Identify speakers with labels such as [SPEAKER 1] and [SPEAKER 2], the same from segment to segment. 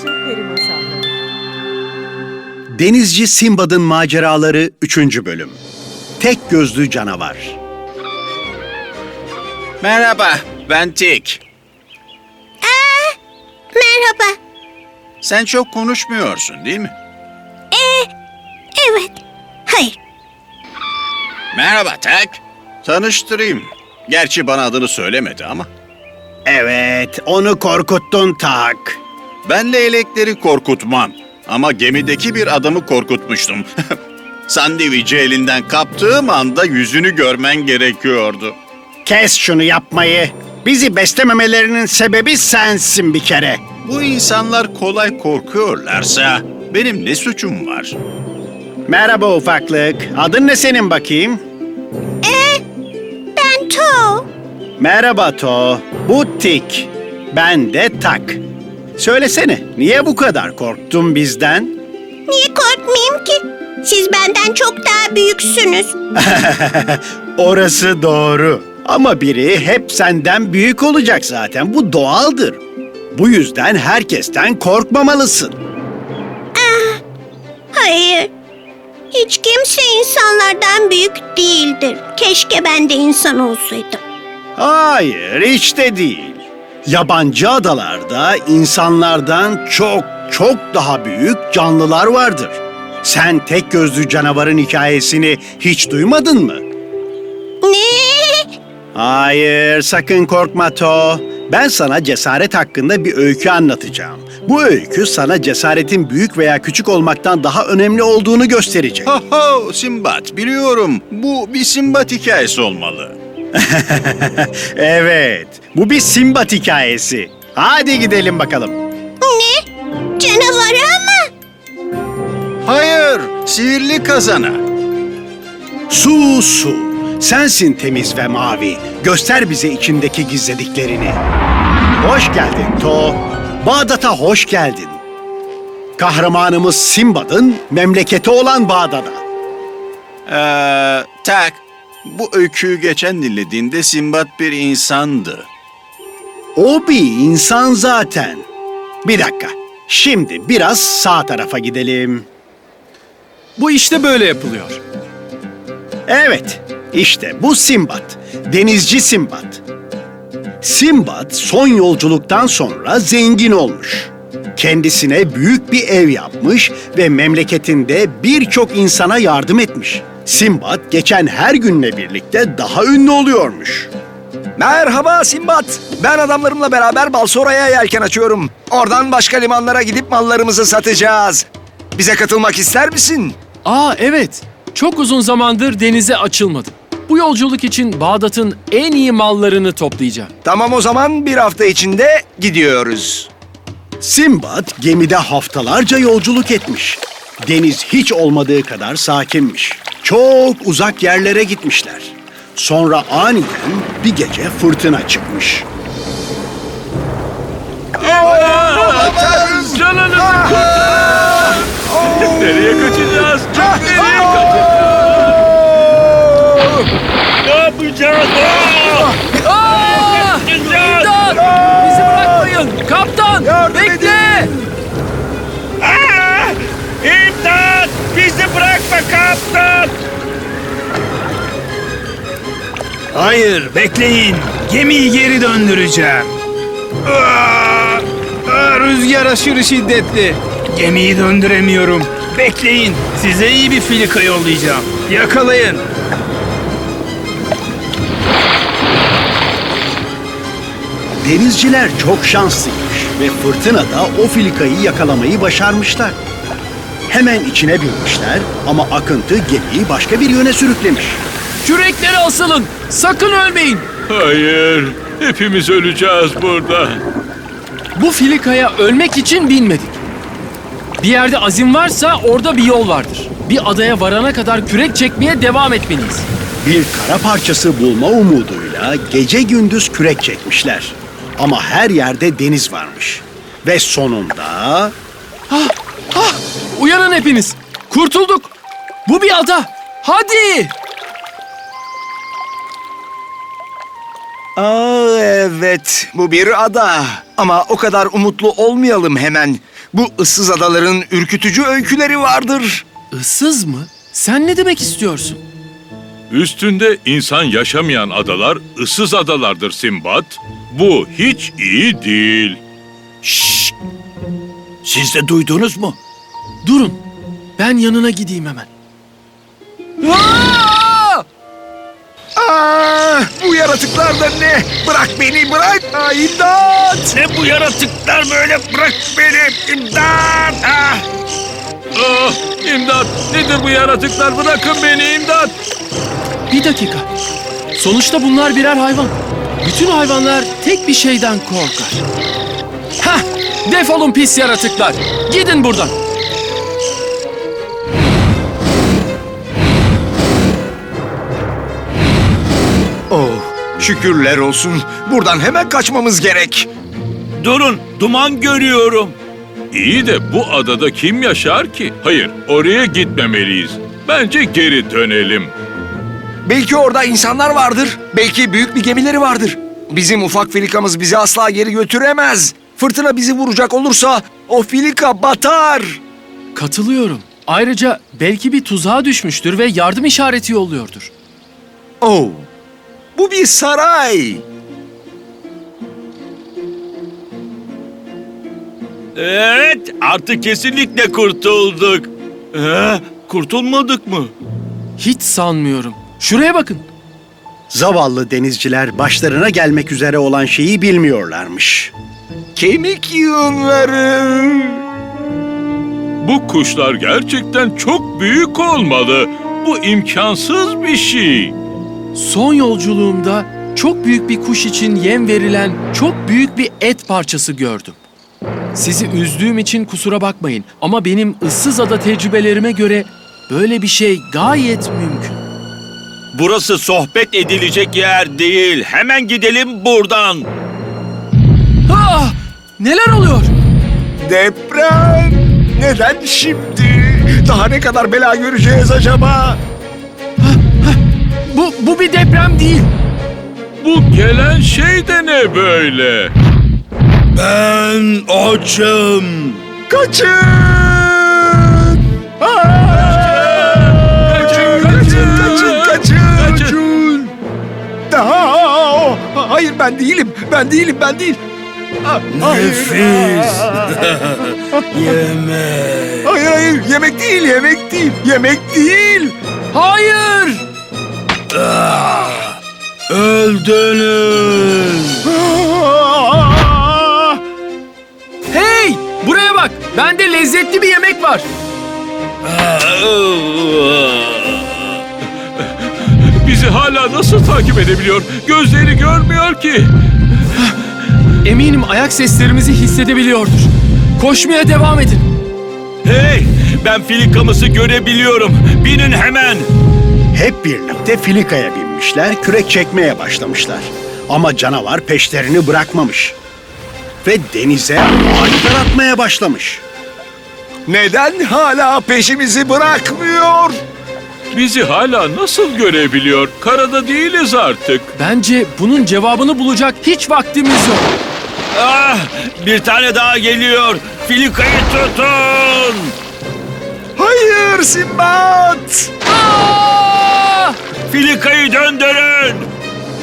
[SPEAKER 1] İçin peri masalları.
[SPEAKER 2] Denizci Simbad'ın maceraları 3. bölüm. Tek gözlü canavar.
[SPEAKER 3] Merhaba, ben Tik.
[SPEAKER 4] Merhaba.
[SPEAKER 3] Sen çok konuşmuyorsun değil mi?
[SPEAKER 4] Evet. Hayır.
[SPEAKER 3] Merhaba Tak. Tanıştırayım. Gerçi bana adını söylemedi ama.
[SPEAKER 2] Evet, onu korkuttun tak.
[SPEAKER 3] Ben leylekleri korkutmam. Ama gemideki bir adamı korkutmuştum. Sandviçi elinden kaptığım anda yüzünü görmen gerekiyordu.
[SPEAKER 2] Kes şunu yapmayı. Bizi beslememelerinin sebebi sensin bir kere.
[SPEAKER 3] Bu insanlar kolay korkuyorlarsa benim ne suçum var?
[SPEAKER 2] Merhaba ufaklık. Adın ne senin bakayım?
[SPEAKER 4] Ben To.
[SPEAKER 2] Merhaba To. Bu Tik. Ben de Tak. Söylesene, niye bu kadar korktun bizden?
[SPEAKER 4] Niye korkmayayım ki? Siz benden çok daha büyüksünüz.
[SPEAKER 2] Orası doğru. Ama biri hep senden büyük olacak zaten. Bu doğaldır. Bu yüzden herkesten korkmamalısın.
[SPEAKER 4] Hayır. Hiç kimse insanlardan büyük değildir. Keşke ben de insan olsaydım.
[SPEAKER 2] Hayır, hiç de değil. Yabancı adalarda insanlardan çok çok daha büyük canlılar vardır. Sen tek gözlü canavarın hikayesini hiç duymadın mı?
[SPEAKER 4] Ne?
[SPEAKER 2] Hayır, sakın korkma To. Ben sana cesaret hakkında bir öykü anlatacağım. Bu öykü sana cesaretin büyük veya küçük olmaktan daha önemli olduğunu gösterecek.
[SPEAKER 3] Ho ho Simbat biliyorum. Bu bir Simbat hikayesi olmalı.
[SPEAKER 2] evet, bu bir Simbat hikayesi. Hadi gidelim bakalım.
[SPEAKER 4] Ne? Canavarı mı?
[SPEAKER 3] Hayır, sihirli kazana.
[SPEAKER 2] Su su, sensin temiz ve mavi. Göster bize içindeki gizlediklerini. Hoş geldin To. Bağdat'a hoş geldin. Kahramanımız Simbad'ın memleketi olan Bağdat'a.
[SPEAKER 3] Ee, tak, bu öyküyü geçen dinlediğinde Simbat bir insandı.
[SPEAKER 2] O bir insan zaten. Bir dakika. Şimdi biraz sağ tarafa gidelim.
[SPEAKER 5] Bu işte böyle yapılıyor.
[SPEAKER 2] Evet, işte bu Simbat. Denizci Simbat. Simbat son yolculuktan sonra zengin olmuş. Kendisine büyük bir ev yapmış ve memleketinde birçok insana yardım etmiş. Simbat geçen her günle birlikte daha ünlü oluyormuş.
[SPEAKER 6] Merhaba Simbat. Ben adamlarımla beraber Balsora'ya yelken açıyorum. Oradan başka limanlara gidip mallarımızı satacağız. Bize katılmak ister misin?
[SPEAKER 5] Aa evet. Çok uzun zamandır denize açılmadım. Bu yolculuk için Bağdat'ın en iyi mallarını toplayacağım.
[SPEAKER 6] Tamam o zaman bir hafta içinde gidiyoruz.
[SPEAKER 2] Simbat gemide haftalarca yolculuk etmiş. Deniz hiç olmadığı kadar sakinmiş. Çok uzak yerlere gitmişler. Sonra aniden bir gece fırtına çıkmış.
[SPEAKER 5] Nereye kaçacağız? Nereye Ne yapacağız?
[SPEAKER 7] Hayır, bekleyin. Gemiyi geri döndüreceğim. Aa, aa, rüzgar aşırı şiddetli. Gemiyi döndüremiyorum. Bekleyin, size iyi bir filika yollayacağım. Yakalayın.
[SPEAKER 2] Denizciler çok şanslıymış ve fırtınada o filikayı yakalamayı başarmışlar. Hemen içine binmişler ama akıntı gemiyi başka bir yöne sürüklemiş.
[SPEAKER 5] Kürekleri asılın! Sakın ölmeyin!
[SPEAKER 8] Hayır, hepimiz öleceğiz burada.
[SPEAKER 5] Bu filikaya ölmek için binmedik. Bir yerde azim varsa orada bir yol vardır. Bir adaya varana kadar kürek çekmeye devam etmeliyiz.
[SPEAKER 2] Bir kara parçası bulma umuduyla gece gündüz kürek çekmişler. Ama her yerde deniz varmış. Ve sonunda
[SPEAKER 5] Ah! Uyanın hepiniz! Kurtulduk! Bu bir ada! Hadi!
[SPEAKER 6] Aa evet, bu bir ada. Ama o kadar umutlu olmayalım hemen. Bu ıssız adaların ürkütücü öyküleri vardır.
[SPEAKER 5] Issız mı? Sen ne demek istiyorsun?
[SPEAKER 8] Üstünde insan yaşamayan adalar ıssız adalardır Simbat. Bu hiç iyi değil.
[SPEAKER 3] Siz de duydunuz mu?
[SPEAKER 5] Durun. Ben yanına gideyim hemen.
[SPEAKER 6] Yaratıklar da ne? Bırak beni, bırak! Aa, imdat!
[SPEAKER 8] Ne bu yaratıklar böyle bırak beni imdat! Ah! Ah, imdat! Nedir bu yaratıklar? Bırakın beni imdat!
[SPEAKER 5] Bir dakika. Sonuçta bunlar birer hayvan. Bütün hayvanlar tek bir şeyden korkar. Hah! Defolun pis yaratıklar. Gidin buradan.
[SPEAKER 6] Oh, şükürler olsun. Buradan hemen kaçmamız gerek.
[SPEAKER 3] Durun, duman görüyorum.
[SPEAKER 8] İyi de bu adada kim yaşar ki? Hayır, oraya gitmemeliyiz. Bence geri dönelim.
[SPEAKER 6] Belki orada insanlar vardır. Belki büyük bir gemileri vardır. Bizim ufak filikamız bizi asla geri götüremez. Fırtına bizi vuracak olursa o filika batar.
[SPEAKER 5] Katılıyorum. Ayrıca belki bir tuzağa düşmüştür ve yardım işareti yolluyordur.
[SPEAKER 6] Oh, bu bir saray.
[SPEAKER 3] Evet, artık kesinlikle kurtulduk. Ee, kurtulmadık mı?
[SPEAKER 5] Hiç sanmıyorum. Şuraya bakın.
[SPEAKER 2] Zavallı denizciler başlarına gelmek üzere olan şeyi bilmiyorlarmış.
[SPEAKER 6] Kemik yığınları.
[SPEAKER 8] Bu kuşlar gerçekten çok büyük olmalı. Bu imkansız bir şey.
[SPEAKER 5] Son yolculuğumda çok büyük bir kuş için yem verilen çok büyük bir et parçası gördüm. Sizi üzdüğüm için kusura bakmayın ama benim ıssız ada tecrübelerime göre böyle bir şey gayet mümkün.
[SPEAKER 3] Burası sohbet edilecek yer değil. Hemen gidelim buradan.
[SPEAKER 5] Ah! Neler oluyor?
[SPEAKER 6] Deprem. Neden şimdi? Daha ne kadar bela göreceğiz acaba?
[SPEAKER 5] Bu, bu bir deprem değil.
[SPEAKER 8] Bu gelen şey de ne böyle?
[SPEAKER 3] Ben açım.
[SPEAKER 6] Kaçın! Aa! Kaçın, kaçın, kaçın, kaçın, kaçın. Aa, hayır ben değilim, ben değilim, ben değil. Hayır.
[SPEAKER 3] Nefis. Yemek.
[SPEAKER 6] Hayır, hayır, yemek değil, yemek değil, yemek değil.
[SPEAKER 5] Hayır!
[SPEAKER 3] Öldünüz.
[SPEAKER 6] Aa!
[SPEAKER 5] Hey! Buraya bak! Bende lezzetli bir yemek var.
[SPEAKER 8] Bizi hala nasıl takip edebiliyor? Gözleri görmüyor ki.
[SPEAKER 5] Eminim ayak seslerimizi hissedebiliyordur. Koşmaya devam edin.
[SPEAKER 3] Hey, ben filikamızı görebiliyorum. Binin hemen.
[SPEAKER 2] Hep birlikte filikaya binmişler, kürek çekmeye başlamışlar. Ama canavar peşlerini bırakmamış. Ve denize ağaçlar atmaya başlamış.
[SPEAKER 6] Neden hala peşimizi bırakmıyor?
[SPEAKER 8] Bizi hala nasıl görebiliyor? Karada değiliz artık.
[SPEAKER 5] Bence bunun cevabını bulacak hiç vaktimiz yok.
[SPEAKER 3] Ah, bir tane daha geliyor. Filikayı tutun.
[SPEAKER 6] Hayır Simbat!
[SPEAKER 5] Aa!
[SPEAKER 3] Filikayı döndürün.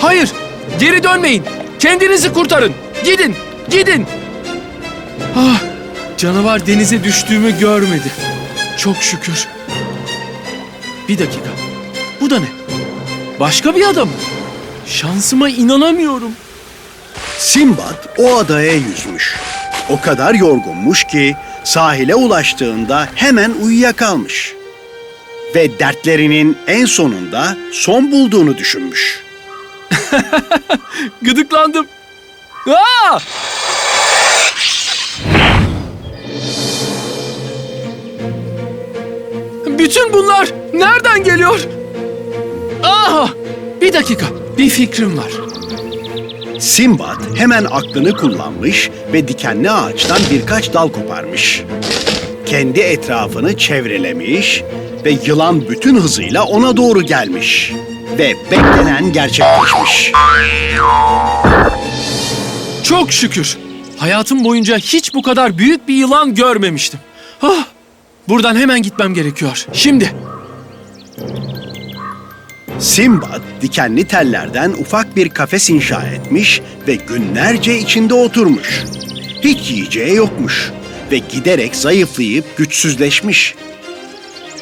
[SPEAKER 5] Hayır! Geri dönmeyin. Kendinizi kurtarın. Gidin. Gidin. Ah! Canavar denize düştüğümü görmedi. Çok şükür. Bir dakika. Bu da ne? Başka bir adam. Şansıma inanamıyorum.
[SPEAKER 2] Simbat o adaya yüzmüş. O kadar yorgunmuş ki sahile ulaştığında hemen uyuyakalmış. Ve dertlerinin en sonunda son bulduğunu düşünmüş.
[SPEAKER 5] Gıdıklandım. Aa! Bütün bunlar nereden geliyor? Aha! Bir dakika. Bir fikrim var.
[SPEAKER 2] Simbat hemen aklını kullanmış ve dikenli ağaçtan birkaç dal koparmış. Kendi etrafını çevrelemiş ve yılan bütün hızıyla ona doğru gelmiş. ve beklenen gerçekleşmiş.
[SPEAKER 5] Çok şükür. Hayatım boyunca hiç bu kadar büyük bir yılan görmemiştim. Ah, buradan hemen gitmem gerekiyor. Şimdi.
[SPEAKER 2] Simbad dikenli tellerden ufak bir kafes inşa etmiş ve günlerce içinde oturmuş. Hiç yiyeceği yokmuş ve giderek zayıflayıp güçsüzleşmiş.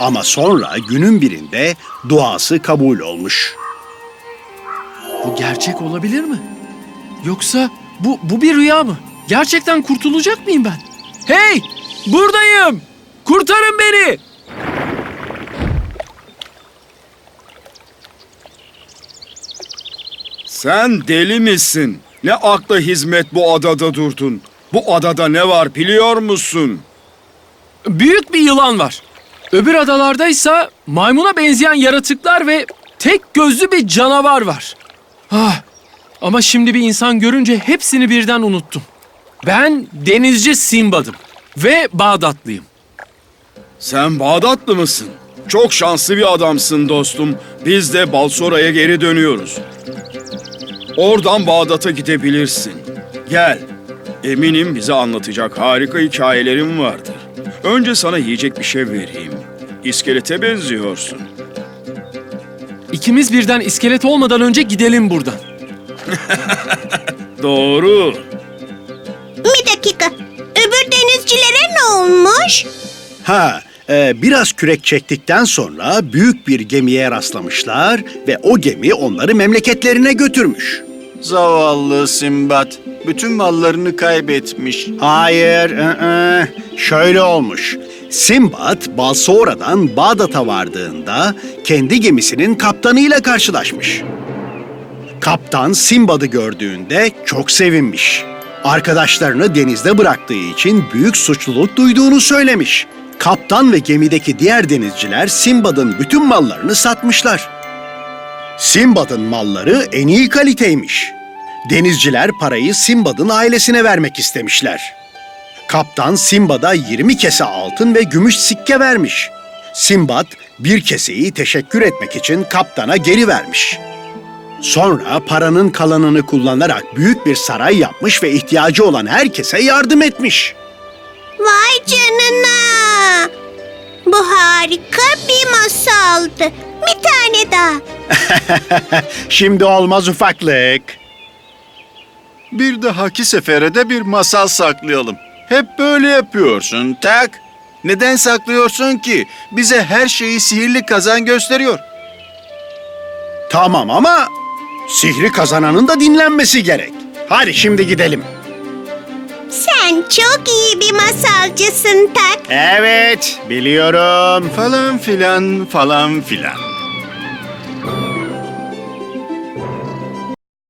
[SPEAKER 2] Ama sonra günün birinde duası kabul olmuş.
[SPEAKER 5] Bu gerçek olabilir mi? Yoksa bu, bu bir rüya mı? Gerçekten kurtulacak mıyım ben? Hey! Buradayım! Kurtarın beni!
[SPEAKER 1] Sen deli misin? Ne akla hizmet bu adada durdun? Bu adada ne var biliyor musun?
[SPEAKER 5] Büyük bir yılan var. Öbür adalardaysa maymuna benzeyen yaratıklar ve tek gözlü bir canavar var. Ah, ama şimdi bir insan görünce hepsini birden unuttum. Ben denizci Simbad'ım ve Bağdatlıyım.
[SPEAKER 1] Sen Bağdatlı mısın? Çok şanslı bir adamsın dostum. Biz de Balsora'ya geri dönüyoruz. Oradan Bağdat'a gidebilirsin. Gel. Eminim bize anlatacak harika hikayelerim vardır. Önce sana yiyecek bir şey vereyim. İskelete benziyorsun.
[SPEAKER 5] İkimiz birden iskelet olmadan önce gidelim buradan.
[SPEAKER 1] Doğru.
[SPEAKER 4] Bir dakika. Öbür denizcilere ne olmuş?
[SPEAKER 2] Ha, e, biraz kürek çektikten sonra büyük bir gemiye rastlamışlar ve o gemi onları memleketlerine götürmüş.
[SPEAKER 3] Zavallı Simbat. Bütün mallarını kaybetmiş.
[SPEAKER 2] Hayır, ı-ı. şöyle olmuş. Simbad, Balsora'dan Bağdat'a vardığında kendi gemisinin kaptanıyla karşılaşmış. Kaptan Simbad'ı gördüğünde çok sevinmiş. Arkadaşlarını denizde bıraktığı için büyük suçluluk duyduğunu söylemiş. Kaptan ve gemideki diğer denizciler Simbad'ın bütün mallarını satmışlar. Simbad'ın malları en iyi kaliteymiş. Denizciler parayı Simbad'ın ailesine vermek istemişler. Kaptan Simbad'a 20 kese altın ve gümüş sikke vermiş. Simbad bir keseyi teşekkür etmek için kaptana geri vermiş. Sonra paranın kalanını kullanarak büyük bir saray yapmış ve ihtiyacı olan herkese yardım etmiş.
[SPEAKER 4] Vay canına. Bu harika bir masaldı. Bir tane daha.
[SPEAKER 2] Şimdi olmaz ufaklık.
[SPEAKER 3] Bir dahaki sefere de bir masal saklayalım. Hep böyle yapıyorsun tak. Neden saklıyorsun ki? Bize her şeyi sihirli kazan gösteriyor.
[SPEAKER 2] Tamam ama sihri kazananın da dinlenmesi gerek. Hadi şimdi gidelim.
[SPEAKER 4] Sen çok iyi bir masalcısın Tak.
[SPEAKER 2] Evet, biliyorum.
[SPEAKER 3] Falan filan falan filan.